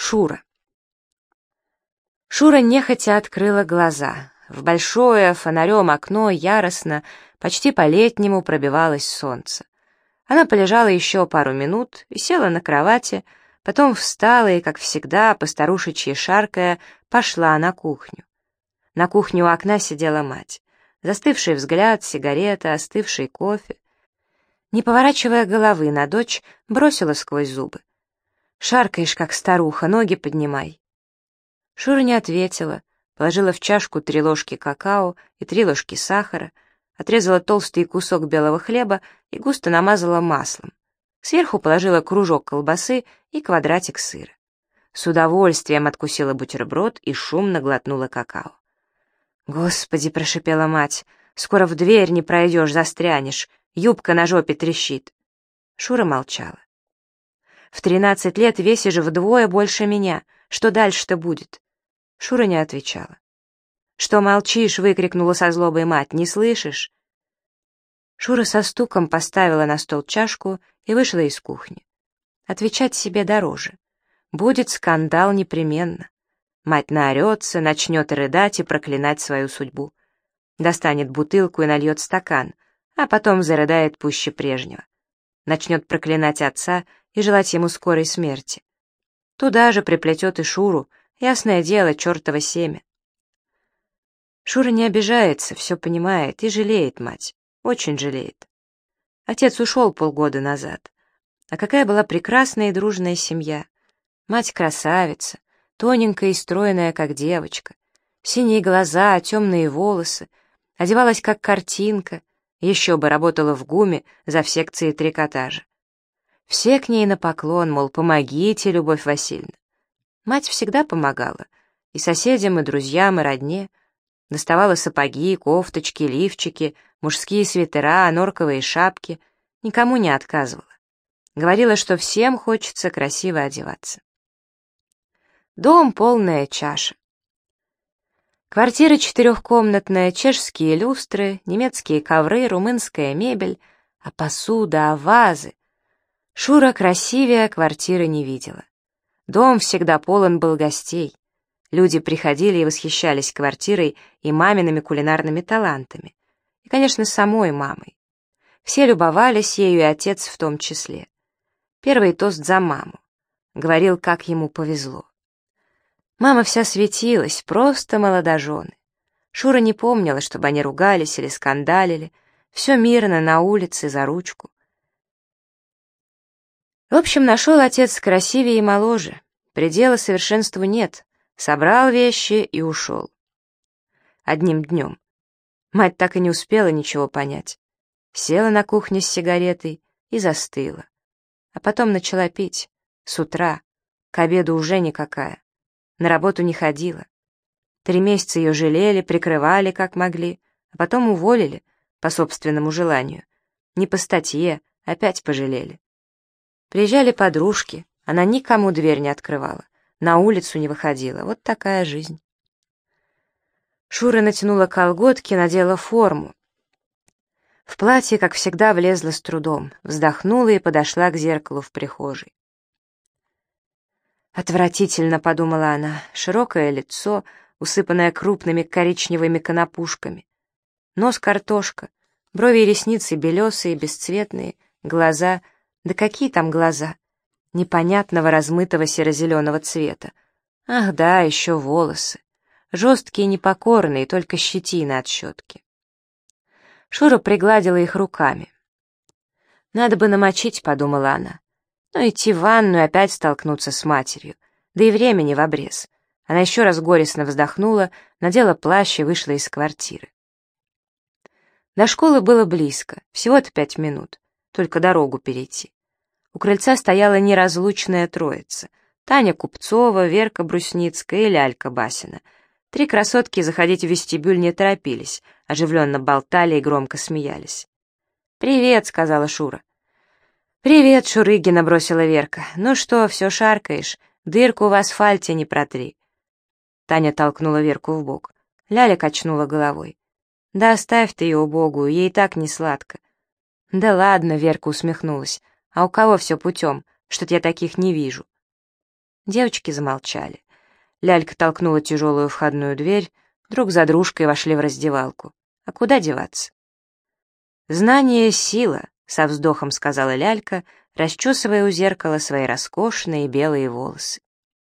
Шура. Шура нехотя открыла глаза. В большое фонарем окно яростно, почти по-летнему пробивалось солнце. Она полежала еще пару минут и села на кровати, потом встала и, как всегда, постарушечьи шаркая, пошла на кухню. На кухню у окна сидела мать. Застывший взгляд, сигарета, остывший кофе. Не поворачивая головы на дочь, бросила сквозь зубы. Шаркаешь, как старуха, ноги поднимай. Шура не ответила, положила в чашку три ложки какао и три ложки сахара, отрезала толстый кусок белого хлеба и густо намазала маслом. Сверху положила кружок колбасы и квадратик сыра. С удовольствием откусила бутерброд и шумно глотнула какао. «Господи!» — прошипела мать. «Скоро в дверь не пройдешь, застрянешь. Юбка на жопе трещит». Шура молчала. В тринадцать лет весишь вдвое больше меня. Что дальше-то будет?» Шура не отвечала. «Что молчишь?» — выкрикнула со злобой мать. «Не слышишь?» Шура со стуком поставила на стол чашку и вышла из кухни. Отвечать себе дороже. Будет скандал непременно. Мать наорется, начнет рыдать и проклинать свою судьбу. Достанет бутылку и нальет стакан, а потом зарыдает пуще прежнего. Начнет проклинать отца и желать ему скорой смерти. Туда же приплетет и Шуру, ясное дело, чертово семя. Шура не обижается, все понимает и жалеет мать, очень жалеет. Отец ушел полгода назад. А какая была прекрасная и дружная семья. Мать красавица, тоненькая и стройная, как девочка. Синие глаза, темные волосы. Одевалась, как картинка. Еще бы работала в ГУМе за в секции трикотажа. Все к ней на поклон, мол, помогите, Любовь Васильевна. Мать всегда помогала. И соседям, и друзьям, и родне. Доставала сапоги, кофточки, лифчики, мужские свитера, норковые шапки. Никому не отказывала. Говорила, что всем хочется красиво одеваться. Дом — полная чаша. Квартира четырехкомнатная, чешские люстры, немецкие ковры, румынская мебель, а посуда, а вазы. Шура красивее квартиры не видела. Дом всегда полон был гостей. Люди приходили и восхищались квартирой и мамиными кулинарными талантами. И, конечно, самой мамой. Все любовались ею и отец в том числе. Первый тост за маму. Говорил, как ему повезло. Мама вся светилась, просто молодожены. Шура не помнила, чтобы они ругались или скандалили. Все мирно на улице за ручку. В общем, нашел отец красивее и моложе. Предела совершенству нет. Собрал вещи и ушел. Одним днем. Мать так и не успела ничего понять. Села на кухне с сигаретой и застыла. А потом начала пить. С утра. К обеду уже никакая. На работу не ходила. Три месяца ее жалели, прикрывали как могли, а потом уволили по собственному желанию. Не по статье, опять пожалели. Приезжали подружки, она никому дверь не открывала, на улицу не выходила. Вот такая жизнь. Шура натянула колготки, надела форму. В платье, как всегда, влезла с трудом, вздохнула и подошла к зеркалу в прихожей. «Отвратительно», — подумала она, — широкое лицо, усыпанное крупными коричневыми конопушками. Нос картошка, брови и ресницы белесые, бесцветные, глаза — да какие там глаза? Непонятного размытого серо-зеленого цвета. Ах да, еще волосы. Жесткие и непокорные, только щетина от щетки. Шура пригладила их руками. «Надо бы намочить», — подумала она. Но идти в ванную опять столкнуться с матерью. Да и времени в обрез. Она еще раз горестно вздохнула, надела плащ и вышла из квартиры. До школы было близко, всего-то пять минут только дорогу перейти. У крыльца стояла неразлучная троица. Таня Купцова, Верка Брусницкая и Лялька Басина. Три красотки заходить в вестибюль не торопились, оживленно болтали и громко смеялись. «Привет», — сказала Шура. «Привет, Шурыгина», — бросила Верка. «Ну что, все шаркаешь? Дырку в асфальте не протри». Таня толкнула Верку в бок. Ляля качнула головой. «Да оставь ты ее убогую, ей так не сладко. «Да ладно», — Верка усмехнулась. «А у кого все путем? Что-то я таких не вижу». Девочки замолчали. Лялька толкнула тяжелую входную дверь, друг за дружкой вошли в раздевалку. А куда деваться? «Знание — сила», — со вздохом сказала Лялька, расчесывая у зеркала свои роскошные белые волосы.